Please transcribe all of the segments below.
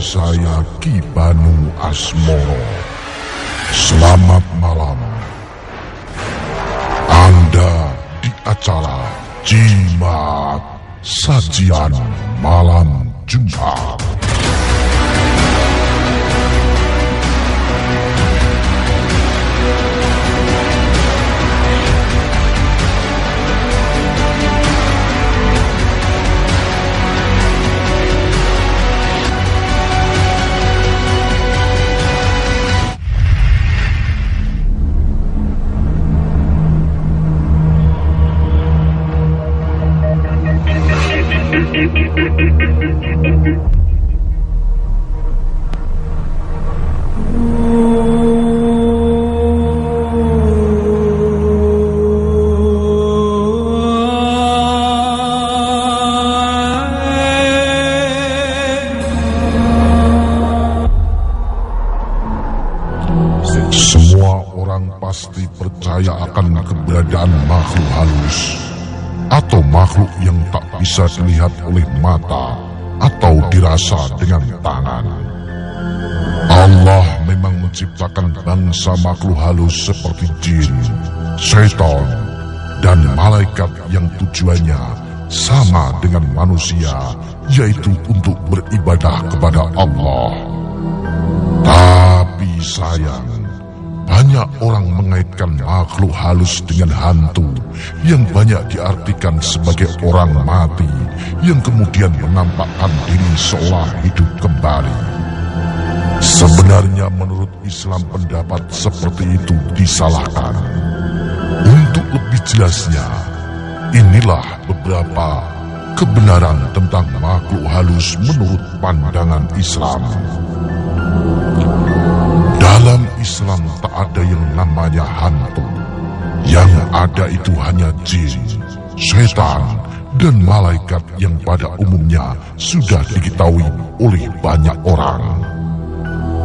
saya Ki Banu Asmoro. Selamat malam. Anda di acara Jimat Sajian Malam Jumat. Pasti percaya akan keberadaan makhluk halus atau makhluk yang tak bisa dilihat oleh mata atau dirasa dengan tangan. Allah memang menciptakan bangsa makhluk halus seperti jin, setan, dan malaikat yang tujuannya sama dengan manusia, yaitu untuk beribadah kepada Allah. Tapi sayang, banyak orang mengaitkan makhluk halus dengan hantu yang banyak diartikan sebagai orang mati yang kemudian menampakkan diri seolah hidup kembali. Sebenarnya menurut Islam pendapat seperti itu disalahkan. Untuk lebih jelasnya, inilah beberapa kebenaran tentang makhluk halus menurut pandangan Islam. Islam tak ada yang namanya hantu. Yang ada itu hanya jin, setan, dan malaikat yang pada umumnya sudah diketahui oleh banyak orang.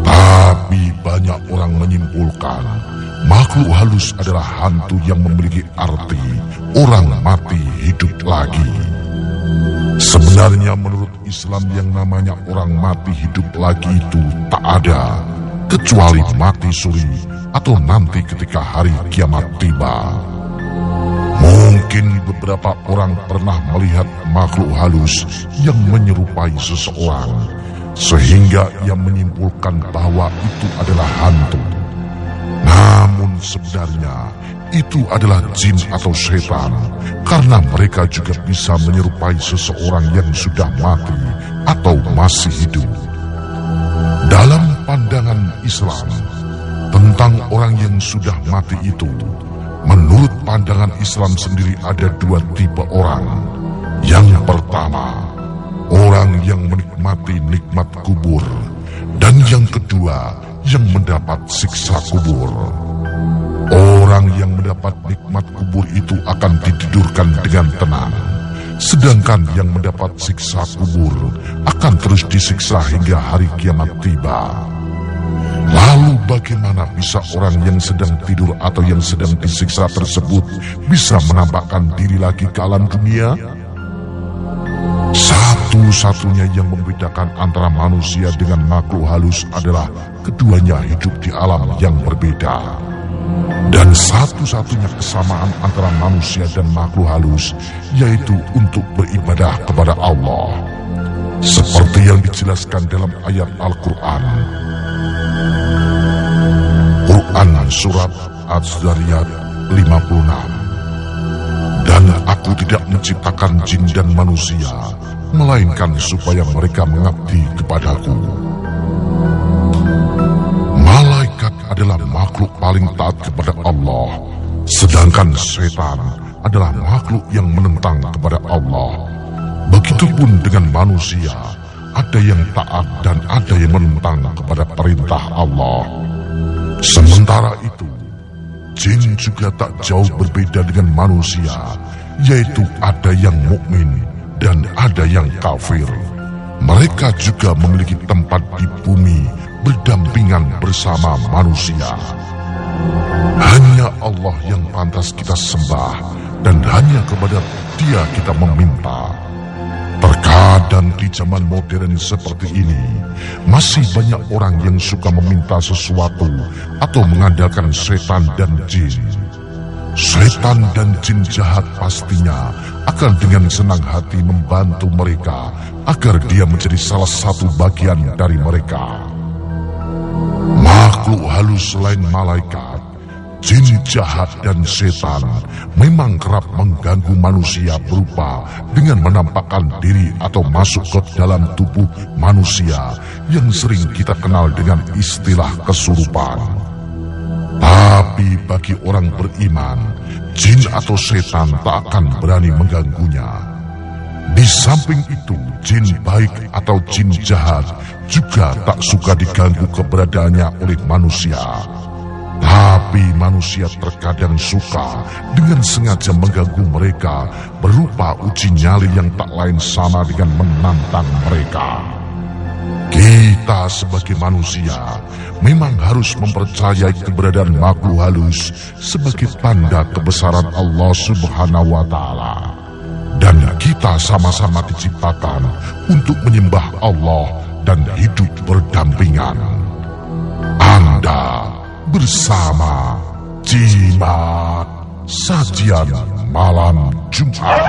Tapi banyak orang menyimpulkan makhluk halus adalah hantu yang memiliki arti orang mati hidup lagi. Sebenarnya menurut Islam yang namanya orang mati hidup lagi itu tak ada kecuali mati suri atau nanti ketika hari kiamat tiba. Mungkin beberapa orang pernah melihat makhluk halus yang menyerupai seseorang, sehingga ia menyimpulkan bahwa itu adalah hantu. Namun sebenarnya itu adalah jin atau setan, karena mereka juga bisa menyerupai seseorang yang sudah mati atau masih hidup. Dalam pandangan Islam tentang orang yang sudah mati itu, menurut pandangan Islam sendiri ada dua tipe orang. Yang pertama, orang yang menikmati nikmat kubur, dan yang kedua, yang mendapat siksa kubur. Orang yang mendapat nikmat kubur itu akan ditidurkan dengan tenang. Sedangkan yang mendapat siksa kubur akan terus disiksa hingga hari kiamat tiba. Lalu bagaimana bisa orang yang sedang tidur atau yang sedang disiksa tersebut bisa menampakkan diri lagi ke alam dunia? Satu-satunya yang membedakan antara manusia dengan makhluk halus adalah keduanya hidup di alam yang berbeda. Dan satu-satunya kesamaan antara manusia dan makhluk halus yaitu untuk beribadah kepada Allah. Seperti yang dijelaskan dalam ayat Al-Quran. Quran Surat Az-Zariyat 56 Dan aku tidak menciptakan jin dan manusia Melainkan supaya mereka mengabdi kepadaku makhluk paling taat kepada Allah. Sedangkan setan adalah makhluk yang menentang kepada Allah. Begitupun dengan manusia Ada yang taat dan ada yang menentang kepada perintah Allah. Sementara itu, jin juga tak jauh berbeda dengan manusia, yaitu ada yang mukmin dan ada yang kafir. Mereka juga memiliki tempat di bumi berdampingan bersama manusia. Hanya Allah yang pantas kita sembah dan hanya kepada dia kita meminta. Terkadang di zaman modern seperti ini, masih banyak orang yang suka meminta sesuatu atau mengandalkan setan dan jin. Setan dan jin jahat pastinya akan dengan senang hati membantu mereka agar dia menjadi salah satu bagian dari mereka. Halus selain malaikat Jin jahat dan setan memang kerap mengganggu manusia berupa dengan menampakkan diri atau masuk ke dalam tubuh manusia yang sering kita kenal dengan istilah kesurupan. Tapi bagi orang beriman, jin atau setan tak akan berani mengganggunya. Di samping itu, jin baik atau jin jahat juga tak suka diganggu keberadaannya oleh manusia. Tapi manusia terkadang suka dengan sengaja mengganggu mereka berupa uji nyali yang tak lain sama dengan menantang mereka. Kita sebagai manusia memang harus mempercayai keberadaan makhluk halus sebagai tanda kebesaran Allah Subhanahu wa taala. Kita sama-sama diciptakan untuk menyembah Allah dan hidup berdampingan. Anda bersama Jimat Sajian Malam Jumat.